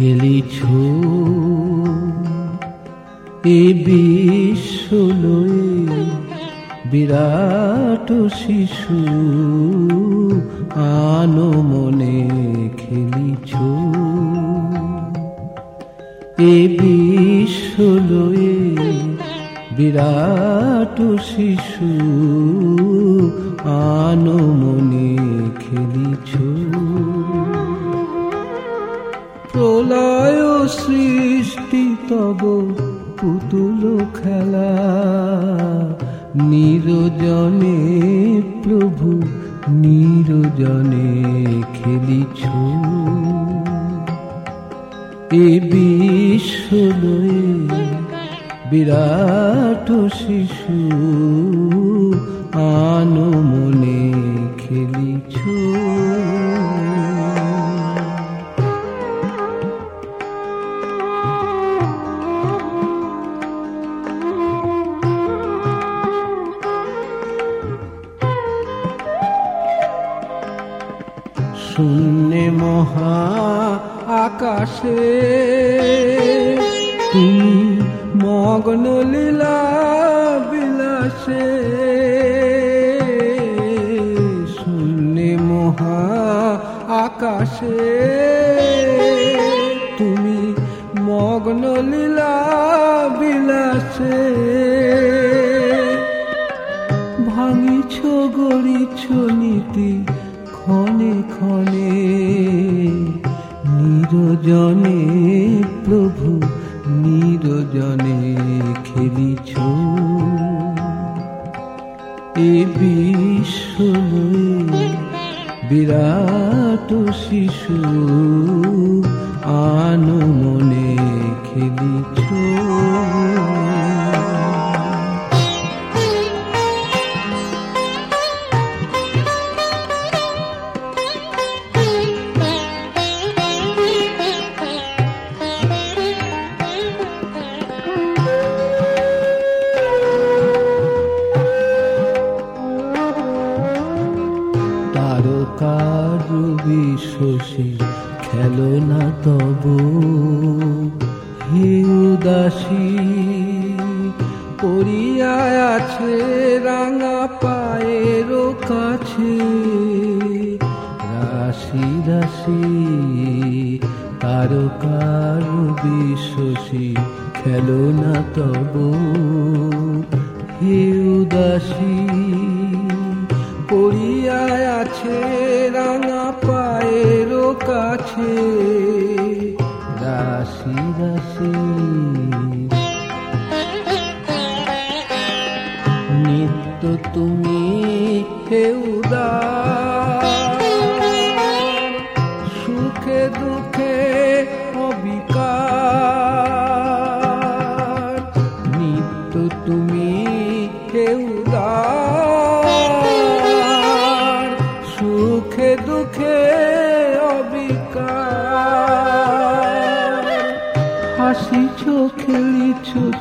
খেলিছ? এ বিশ্বলয়ে বিরাট শিশু আনো মনে খেলিছ? এ বিশ্বলয়ে বিরাট শিশু আনো মনে খেলিছ? প্রলয় সৃষ্টি তব পুতুল খেলা। নিরজনে প্রভু, নিরজনে খেলিছ। এ বিশ্বলয়ে বিরাট শিশু আনো খেলিছ। শূন্যে মহা আকাশে। তুমি মগ্ন লীলা বিলাসে। শূন্যে মহা আকাশে। তুমি মগ্ন লীলা বিলাসে। ভাঙিছ গড়িছ নীতি ক্ষণে ক্ষণে। নিরজনে প্রভু নিরজনে খেলিছ। এ বিশ্বময়ে বিরাট শিশু আনো তারকার বিশ্বসী খেলো না তব। হে উদাসী, পড়িয়া আছে রাঙা পায়ের কাছে। রাশি রাশি, তারকার বিশ্বসী খেলো না তব। হে উদাসী পড়িয়া আছে রাঙা পায়ের কাছে। রাশি রাশি। নিত্য তুমি হে উদার।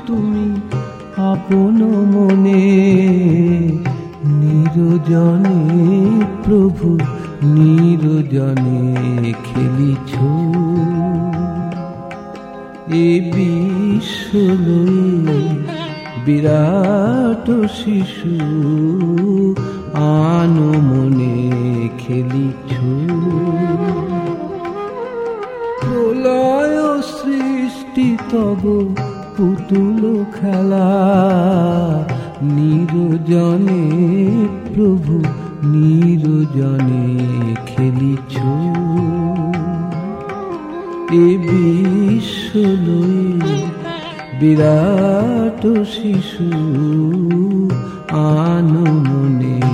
তুমি আপন মনে নিরজনে প্রভু, নিরজনে খেলিছ। এ বিরাট শিশু, আনো মনে খেলিছ। প্রলয় সৃষ্টি তব পুতুল খেলা নিরজনে প্রভু নিরজনে খেলিছ। এ বিশ্বলয়ে বিরাট শিশু আনো মনে খেলিছ